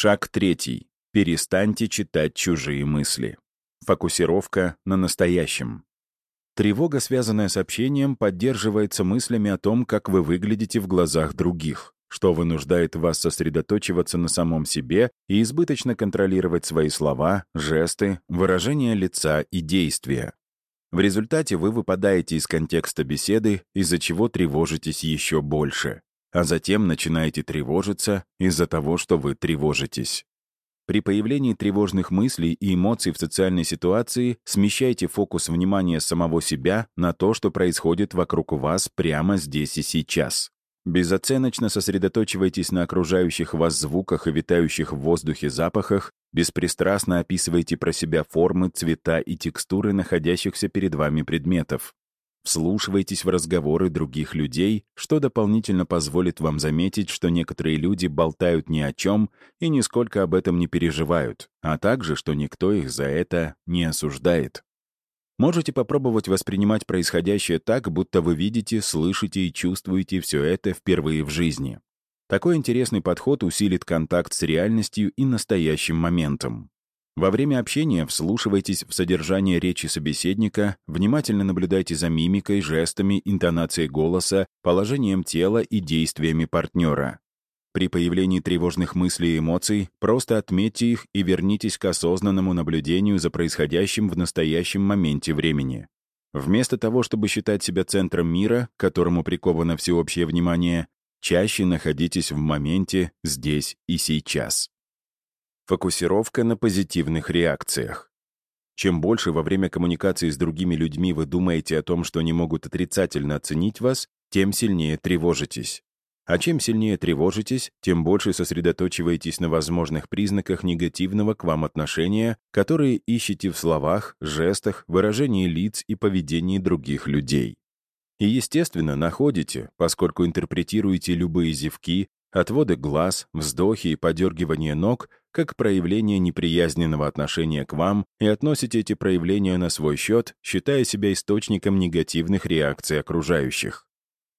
Шаг третий. Перестаньте читать чужие мысли. Фокусировка на настоящем. Тревога, связанная с общением, поддерживается мыслями о том, как вы выглядите в глазах других, что вынуждает вас сосредоточиваться на самом себе и избыточно контролировать свои слова, жесты, выражения лица и действия. В результате вы выпадаете из контекста беседы, из-за чего тревожитесь еще больше, а затем начинаете тревожиться из-за того, что вы тревожитесь. При появлении тревожных мыслей и эмоций в социальной ситуации смещайте фокус внимания самого себя на то, что происходит вокруг вас прямо здесь и сейчас. Безоценочно сосредоточивайтесь на окружающих вас звуках и витающих в воздухе запахах, беспристрастно описывайте про себя формы, цвета и текстуры находящихся перед вами предметов. Вслушивайтесь в разговоры других людей, что дополнительно позволит вам заметить, что некоторые люди болтают ни о чем и нисколько об этом не переживают, а также, что никто их за это не осуждает. Можете попробовать воспринимать происходящее так, будто вы видите, слышите и чувствуете все это впервые в жизни. Такой интересный подход усилит контакт с реальностью и настоящим моментом. Во время общения вслушивайтесь в содержание речи собеседника, внимательно наблюдайте за мимикой, жестами, интонацией голоса, положением тела и действиями партнера. При появлении тревожных мыслей и эмоций просто отметьте их и вернитесь к осознанному наблюдению за происходящим в настоящем моменте времени. Вместо того, чтобы считать себя центром мира, к которому приковано всеобщее внимание, чаще находитесь в моменте здесь и сейчас. Фокусировка на позитивных реакциях. Чем больше во время коммуникации с другими людьми вы думаете о том, что они могут отрицательно оценить вас, тем сильнее тревожитесь. А чем сильнее тревожитесь, тем больше сосредоточиваетесь на возможных признаках негативного к вам отношения, которые ищете в словах, жестах, выражении лиц и поведении других людей. И, естественно, находите, поскольку интерпретируете любые зевки, отводы глаз, вздохи и подергивание ног как проявление неприязненного отношения к вам и относите эти проявления на свой счет, считая себя источником негативных реакций окружающих.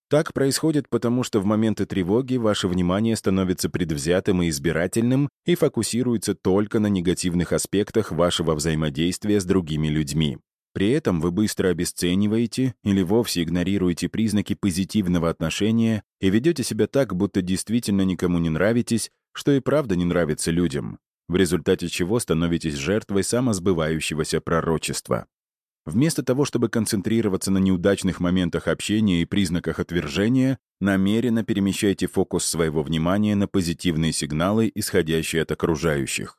Так происходит потому, что в моменты тревоги ваше внимание становится предвзятым и избирательным и фокусируется только на негативных аспектах вашего взаимодействия с другими людьми. При этом вы быстро обесцениваете или вовсе игнорируете признаки позитивного отношения и ведете себя так, будто действительно никому не нравитесь, что и правда не нравится людям, в результате чего становитесь жертвой самосбывающегося пророчества. Вместо того, чтобы концентрироваться на неудачных моментах общения и признаках отвержения, намеренно перемещайте фокус своего внимания на позитивные сигналы, исходящие от окружающих.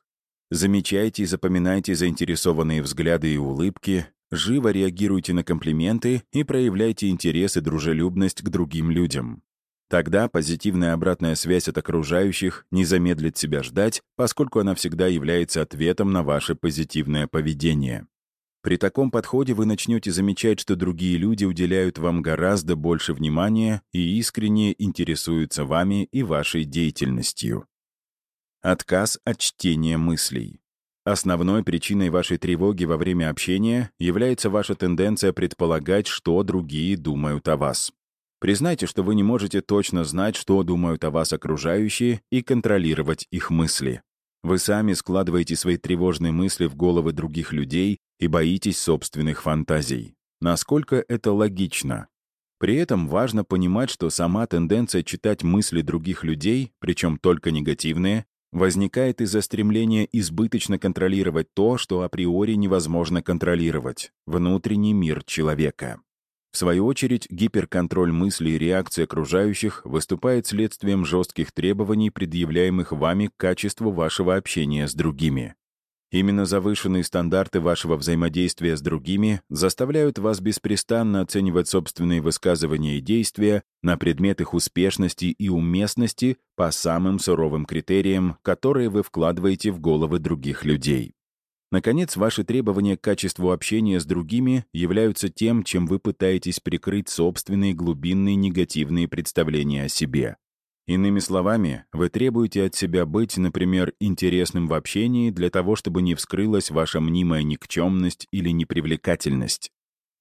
Замечайте и запоминайте заинтересованные взгляды и улыбки, живо реагируйте на комплименты и проявляйте интерес и дружелюбность к другим людям. Тогда позитивная обратная связь от окружающих не замедлит себя ждать, поскольку она всегда является ответом на ваше позитивное поведение. При таком подходе вы начнете замечать, что другие люди уделяют вам гораздо больше внимания и искренне интересуются вами и вашей деятельностью. Отказ от чтения мыслей. Основной причиной вашей тревоги во время общения является ваша тенденция предполагать, что другие думают о вас. Признайте, что вы не можете точно знать, что думают о вас окружающие, и контролировать их мысли. Вы сами складываете свои тревожные мысли в головы других людей и боитесь собственных фантазий. Насколько это логично? При этом важно понимать, что сама тенденция читать мысли других людей, причем только негативные, возникает из-за стремления избыточно контролировать то, что априори невозможно контролировать — внутренний мир человека. В свою очередь, гиперконтроль мыслей и реакций окружающих выступает следствием жестких требований, предъявляемых вами к качеству вашего общения с другими. Именно завышенные стандарты вашего взаимодействия с другими заставляют вас беспрестанно оценивать собственные высказывания и действия на предмет их успешности и уместности по самым суровым критериям, которые вы вкладываете в головы других людей. Наконец, ваши требования к качеству общения с другими являются тем, чем вы пытаетесь прикрыть собственные глубинные негативные представления о себе. Иными словами, вы требуете от себя быть, например, интересным в общении для того, чтобы не вскрылась ваша мнимая никчемность или непривлекательность.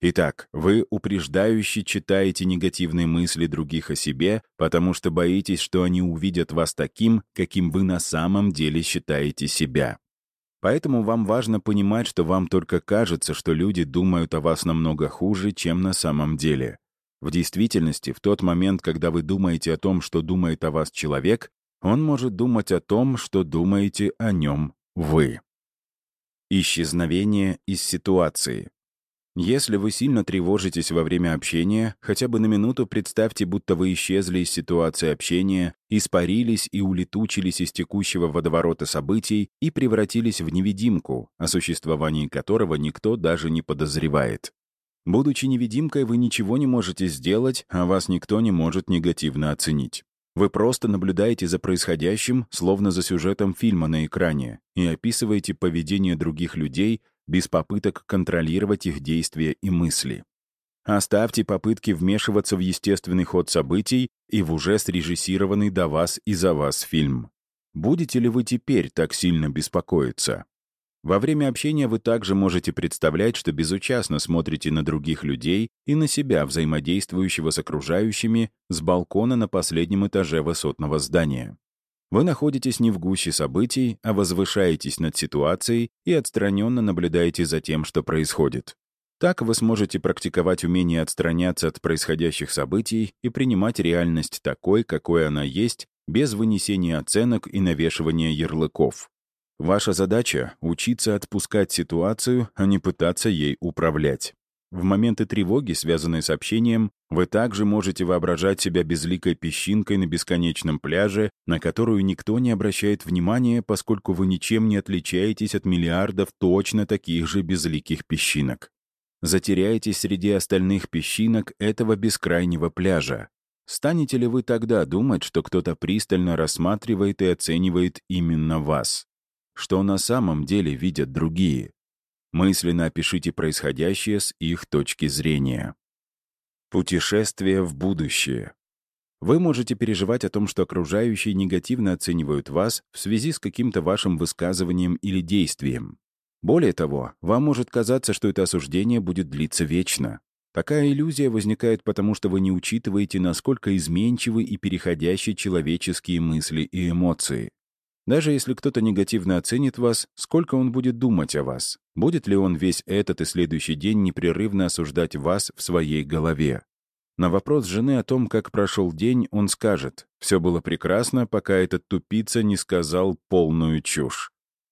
Итак, вы упреждающе читаете негативные мысли других о себе, потому что боитесь, что они увидят вас таким, каким вы на самом деле считаете себя. Поэтому вам важно понимать, что вам только кажется, что люди думают о вас намного хуже, чем на самом деле. В действительности, в тот момент, когда вы думаете о том, что думает о вас человек, он может думать о том, что думаете о нем вы. Исчезновение из ситуации. Если вы сильно тревожитесь во время общения, хотя бы на минуту представьте, будто вы исчезли из ситуации общения, испарились и улетучились из текущего водоворота событий и превратились в невидимку, о существовании которого никто даже не подозревает. Будучи невидимкой, вы ничего не можете сделать, а вас никто не может негативно оценить. Вы просто наблюдаете за происходящим, словно за сюжетом фильма на экране, и описываете поведение других людей, без попыток контролировать их действия и мысли. Оставьте попытки вмешиваться в естественный ход событий и в уже срежиссированный до вас и за вас фильм. Будете ли вы теперь так сильно беспокоиться? Во время общения вы также можете представлять, что безучастно смотрите на других людей и на себя, взаимодействующего с окружающими, с балкона на последнем этаже высотного здания. Вы находитесь не в гуще событий, а возвышаетесь над ситуацией и отстраненно наблюдаете за тем, что происходит. Так вы сможете практиковать умение отстраняться от происходящих событий и принимать реальность такой, какой она есть, без вынесения оценок и навешивания ярлыков. Ваша задача — учиться отпускать ситуацию, а не пытаться ей управлять. В моменты тревоги, связанные с общением, вы также можете воображать себя безликой песчинкой на бесконечном пляже, на которую никто не обращает внимания, поскольку вы ничем не отличаетесь от миллиардов точно таких же безликих песчинок. Затеряетесь среди остальных песчинок этого бескрайнего пляжа. Станете ли вы тогда думать, что кто-то пристально рассматривает и оценивает именно вас? Что на самом деле видят другие? Мысленно опишите происходящее с их точки зрения. Путешествие в будущее. Вы можете переживать о том, что окружающие негативно оценивают вас в связи с каким-то вашим высказыванием или действием. Более того, вам может казаться, что это осуждение будет длиться вечно. Такая иллюзия возникает потому, что вы не учитываете, насколько изменчивы и переходящие человеческие мысли и эмоции. Даже если кто-то негативно оценит вас, сколько он будет думать о вас? Будет ли он весь этот и следующий день непрерывно осуждать вас в своей голове? На вопрос жены о том, как прошел день, он скажет, «Все было прекрасно, пока этот тупица не сказал полную чушь».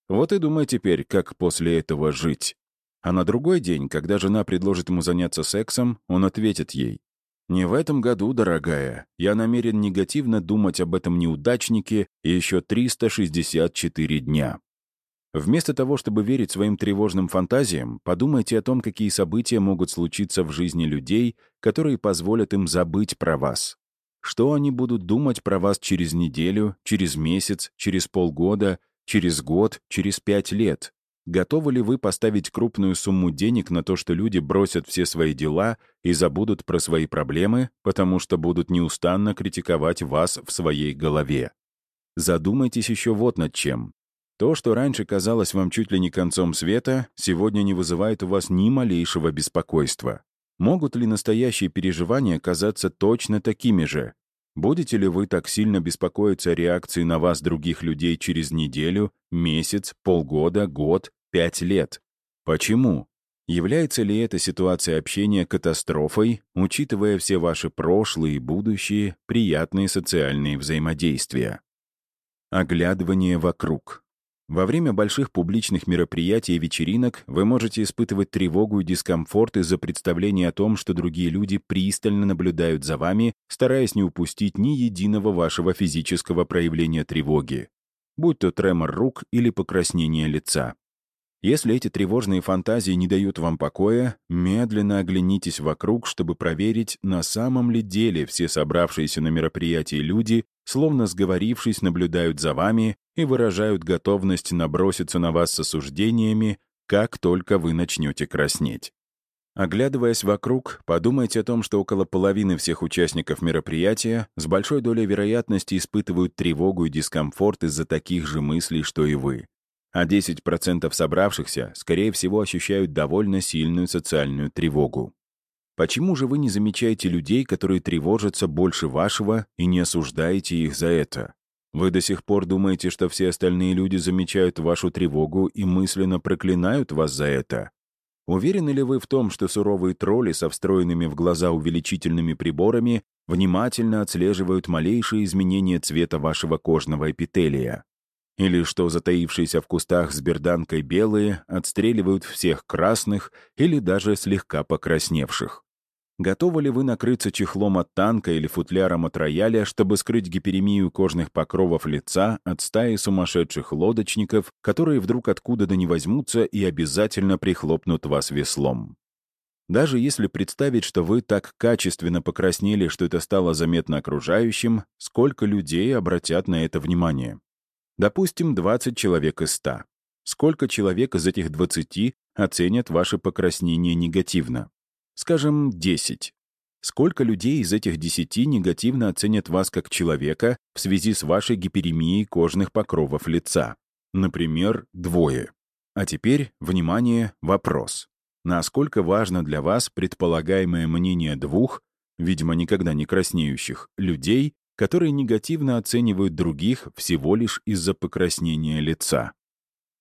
Вот и думай теперь, как после этого жить. А на другой день, когда жена предложит ему заняться сексом, он ответит ей, не в этом году, дорогая. Я намерен негативно думать об этом неудачнике еще 364 дня. Вместо того, чтобы верить своим тревожным фантазиям, подумайте о том, какие события могут случиться в жизни людей, которые позволят им забыть про вас. Что они будут думать про вас через неделю, через месяц, через полгода, через год, через пять лет? Готовы ли вы поставить крупную сумму денег на то, что люди бросят все свои дела и забудут про свои проблемы, потому что будут неустанно критиковать вас в своей голове? Задумайтесь еще вот над чем. То, что раньше казалось вам чуть ли не концом света, сегодня не вызывает у вас ни малейшего беспокойства. Могут ли настоящие переживания казаться точно такими же? Будете ли вы так сильно беспокоиться о реакции на вас других людей через неделю, месяц, полгода, год Пять лет. Почему? Является ли эта ситуация общения катастрофой, учитывая все ваши прошлые и будущие приятные социальные взаимодействия? Оглядывание вокруг. Во время больших публичных мероприятий и вечеринок вы можете испытывать тревогу и дискомфорт из-за представления о том, что другие люди пристально наблюдают за вами, стараясь не упустить ни единого вашего физического проявления тревоги, будь то тремор рук или покраснение лица. Если эти тревожные фантазии не дают вам покоя, медленно оглянитесь вокруг, чтобы проверить, на самом ли деле все собравшиеся на мероприятии люди, словно сговорившись, наблюдают за вами и выражают готовность наброситься на вас с осуждениями, как только вы начнете краснеть. Оглядываясь вокруг, подумайте о том, что около половины всех участников мероприятия с большой долей вероятности испытывают тревогу и дискомфорт из-за таких же мыслей, что и вы а 10% собравшихся, скорее всего, ощущают довольно сильную социальную тревогу. Почему же вы не замечаете людей, которые тревожатся больше вашего, и не осуждаете их за это? Вы до сих пор думаете, что все остальные люди замечают вашу тревогу и мысленно проклинают вас за это? Уверены ли вы в том, что суровые тролли со встроенными в глаза увеличительными приборами внимательно отслеживают малейшие изменения цвета вашего кожного эпителия? Или что затаившиеся в кустах с берданкой белые отстреливают всех красных или даже слегка покрасневших? Готовы ли вы накрыться чехлом от танка или футляром от рояля, чтобы скрыть гиперемию кожных покровов лица от стаи сумасшедших лодочников, которые вдруг откуда-то не возьмутся и обязательно прихлопнут вас веслом? Даже если представить, что вы так качественно покраснели, что это стало заметно окружающим, сколько людей обратят на это внимание? Допустим, 20 человек из 100. Сколько человек из этих 20 оценят ваше покраснение негативно? Скажем, 10. Сколько людей из этих 10 негативно оценят вас как человека в связи с вашей гиперемией кожных покровов лица? Например, двое. А теперь, внимание, вопрос. Насколько важно для вас предполагаемое мнение двух, видимо, никогда не краснеющих, людей, которые негативно оценивают других всего лишь из-за покраснения лица?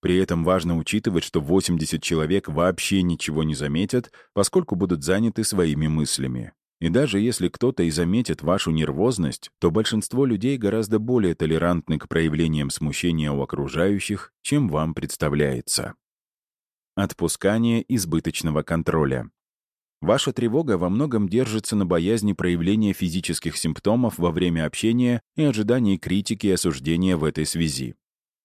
При этом важно учитывать, что 80 человек вообще ничего не заметят, поскольку будут заняты своими мыслями. И даже если кто-то и заметит вашу нервозность, то большинство людей гораздо более толерантны к проявлениям смущения у окружающих, чем вам представляется. Отпускание избыточного контроля. Ваша тревога во многом держится на боязни проявления физических симптомов во время общения и ожидании критики и осуждения в этой связи.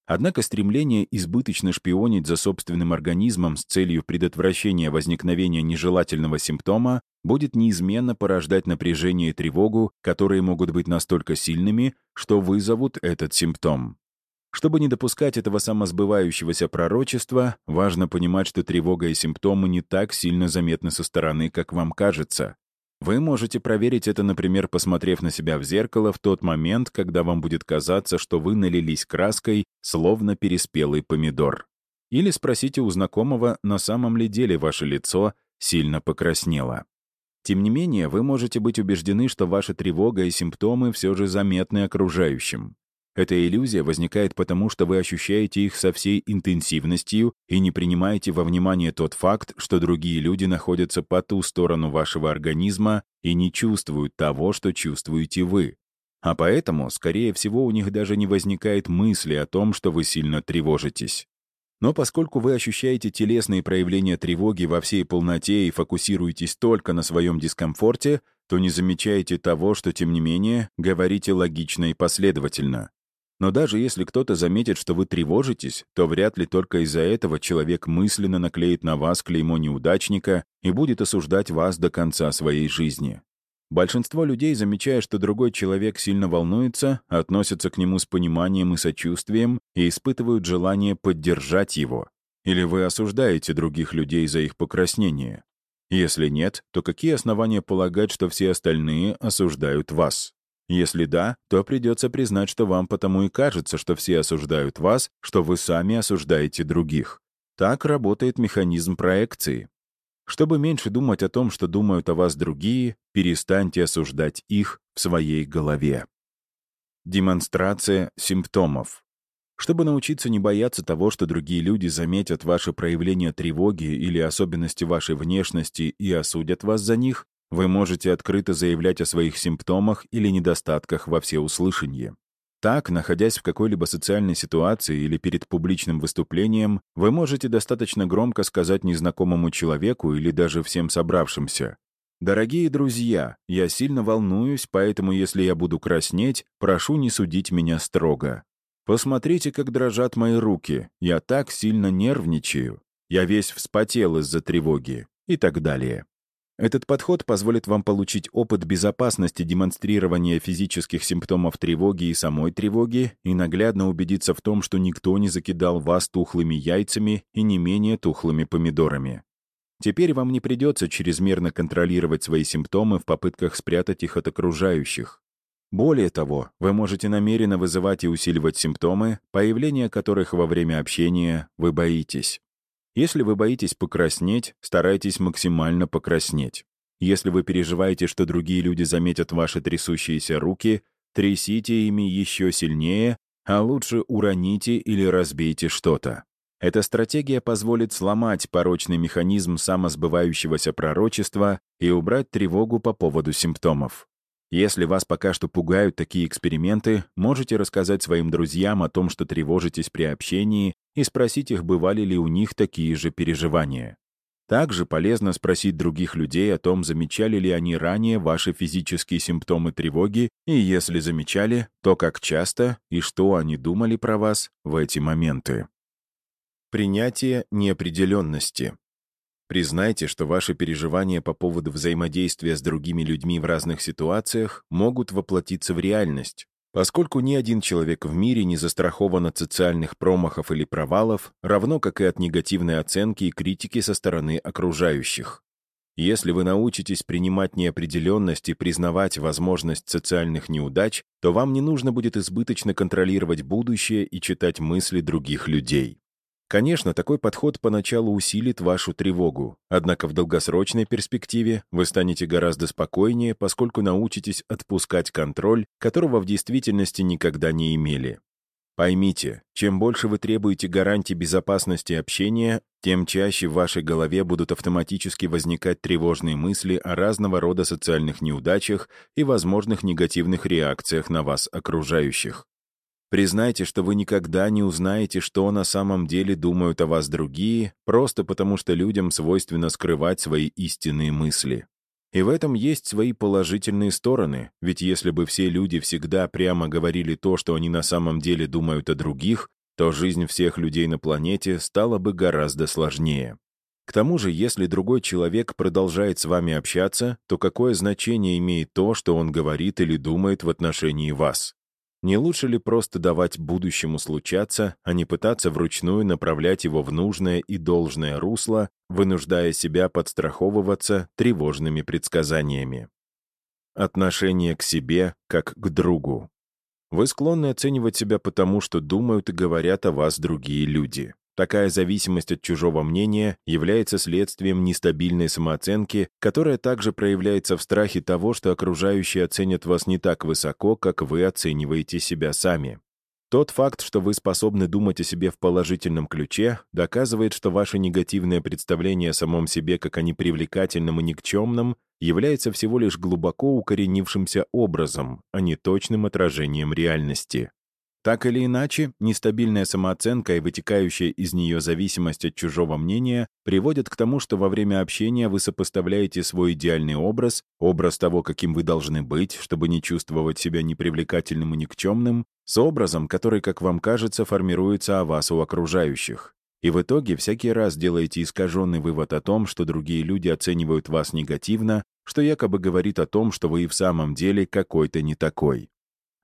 Однако стремление избыточно шпионить за собственным организмом с целью предотвращения возникновения нежелательного симптома будет неизменно порождать напряжение и тревогу, которые могут быть настолько сильными, что вызовут этот симптом. Чтобы не допускать этого самосбывающегося пророчества, важно понимать, что тревога и симптомы не так сильно заметны со стороны, как вам кажется. Вы можете проверить это, например, посмотрев на себя в зеркало в тот момент, когда вам будет казаться, что вы налились краской, словно переспелый помидор. Или спросите у знакомого, на самом ли деле ваше лицо сильно покраснело. Тем не менее, вы можете быть убеждены, что ваша тревога и симптомы все же заметны окружающим. Эта иллюзия возникает потому, что вы ощущаете их со всей интенсивностью и не принимаете во внимание тот факт, что другие люди находятся по ту сторону вашего организма и не чувствуют того, что чувствуете вы. А поэтому, скорее всего, у них даже не возникает мысли о том, что вы сильно тревожитесь. Но поскольку вы ощущаете телесные проявления тревоги во всей полноте и фокусируетесь только на своем дискомфорте, то не замечаете того, что, тем не менее, говорите логично и последовательно. Но даже если кто-то заметит, что вы тревожитесь, то вряд ли только из-за этого человек мысленно наклеит на вас клеймо неудачника и будет осуждать вас до конца своей жизни. Большинство людей, замечая, что другой человек сильно волнуется, относятся к нему с пониманием и сочувствием и испытывают желание поддержать его. Или вы осуждаете других людей за их покраснение? Если нет, то какие основания полагать, что все остальные осуждают вас? Если да, то придется признать, что вам потому и кажется, что все осуждают вас, что вы сами осуждаете других. Так работает механизм проекции. Чтобы меньше думать о том, что думают о вас другие, перестаньте осуждать их в своей голове. Демонстрация симптомов. Чтобы научиться не бояться того, что другие люди заметят ваше проявление тревоги или особенности вашей внешности и осудят вас за них, вы можете открыто заявлять о своих симптомах или недостатках во всеуслышание. Так, находясь в какой-либо социальной ситуации или перед публичным выступлением, вы можете достаточно громко сказать незнакомому человеку или даже всем собравшимся «Дорогие друзья, я сильно волнуюсь, поэтому если я буду краснеть, прошу не судить меня строго. Посмотрите, как дрожат мои руки, я так сильно нервничаю, я весь вспотел из-за тревоги» и так далее. Этот подход позволит вам получить опыт безопасности демонстрирования физических симптомов тревоги и самой тревоги и наглядно убедиться в том, что никто не закидал вас тухлыми яйцами и не менее тухлыми помидорами. Теперь вам не придется чрезмерно контролировать свои симптомы в попытках спрятать их от окружающих. Более того, вы можете намеренно вызывать и усиливать симптомы, появления которых во время общения вы боитесь. Если вы боитесь покраснеть, старайтесь максимально покраснеть. Если вы переживаете, что другие люди заметят ваши трясущиеся руки, трясите ими еще сильнее, а лучше уроните или разбейте что-то. Эта стратегия позволит сломать порочный механизм самосбывающегося пророчества и убрать тревогу по поводу симптомов. Если вас пока что пугают такие эксперименты, можете рассказать своим друзьям о том, что тревожитесь при общении, и спросить их, бывали ли у них такие же переживания. Также полезно спросить других людей о том, замечали ли они ранее ваши физические симптомы тревоги, и если замечали, то как часто и что они думали про вас в эти моменты. Принятие неопределенности. Признайте, что ваши переживания по поводу взаимодействия с другими людьми в разных ситуациях могут воплотиться в реальность, поскольку ни один человек в мире не застрахован от социальных промахов или провалов, равно как и от негативной оценки и критики со стороны окружающих. Если вы научитесь принимать неопределенность и признавать возможность социальных неудач, то вам не нужно будет избыточно контролировать будущее и читать мысли других людей. Конечно, такой подход поначалу усилит вашу тревогу, однако в долгосрочной перспективе вы станете гораздо спокойнее, поскольку научитесь отпускать контроль, которого в действительности никогда не имели. Поймите, чем больше вы требуете гарантий безопасности общения, тем чаще в вашей голове будут автоматически возникать тревожные мысли о разного рода социальных неудачах и возможных негативных реакциях на вас окружающих. Признайте, что вы никогда не узнаете, что на самом деле думают о вас другие, просто потому что людям свойственно скрывать свои истинные мысли. И в этом есть свои положительные стороны, ведь если бы все люди всегда прямо говорили то, что они на самом деле думают о других, то жизнь всех людей на планете стала бы гораздо сложнее. К тому же, если другой человек продолжает с вами общаться, то какое значение имеет то, что он говорит или думает в отношении вас? Не лучше ли просто давать будущему случаться, а не пытаться вручную направлять его в нужное и должное русло, вынуждая себя подстраховываться тревожными предсказаниями? Отношение к себе как к другу. Вы склонны оценивать себя потому, что думают и говорят о вас другие люди. Такая зависимость от чужого мнения является следствием нестабильной самооценки, которая также проявляется в страхе того, что окружающие оценят вас не так высоко, как вы оцениваете себя сами. Тот факт, что вы способны думать о себе в положительном ключе, доказывает, что ваше негативное представление о самом себе как о непривлекательном и никчемном является всего лишь глубоко укоренившимся образом, а не точным отражением реальности. Так или иначе, нестабильная самооценка и вытекающая из нее зависимость от чужого мнения приводят к тому, что во время общения вы сопоставляете свой идеальный образ, образ того, каким вы должны быть, чтобы не чувствовать себя непривлекательным и никчемным, с образом, который, как вам кажется, формируется о вас у окружающих. И в итоге всякий раз делаете искаженный вывод о том, что другие люди оценивают вас негативно, что якобы говорит о том, что вы и в самом деле какой-то не такой.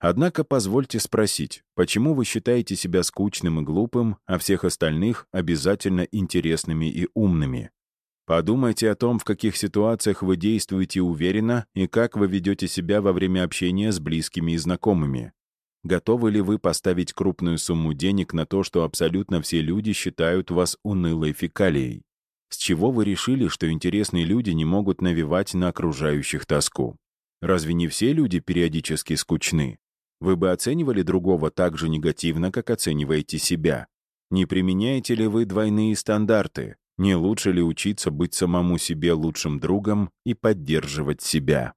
Однако позвольте спросить, почему вы считаете себя скучным и глупым, а всех остальных обязательно интересными и умными? Подумайте о том, в каких ситуациях вы действуете уверенно и как вы ведете себя во время общения с близкими и знакомыми. Готовы ли вы поставить крупную сумму денег на то, что абсолютно все люди считают вас унылой фекалией? С чего вы решили, что интересные люди не могут навевать на окружающих тоску? Разве не все люди периодически скучны? Вы бы оценивали другого так же негативно, как оцениваете себя? Не применяете ли вы двойные стандарты? Не лучше ли учиться быть самому себе лучшим другом и поддерживать себя?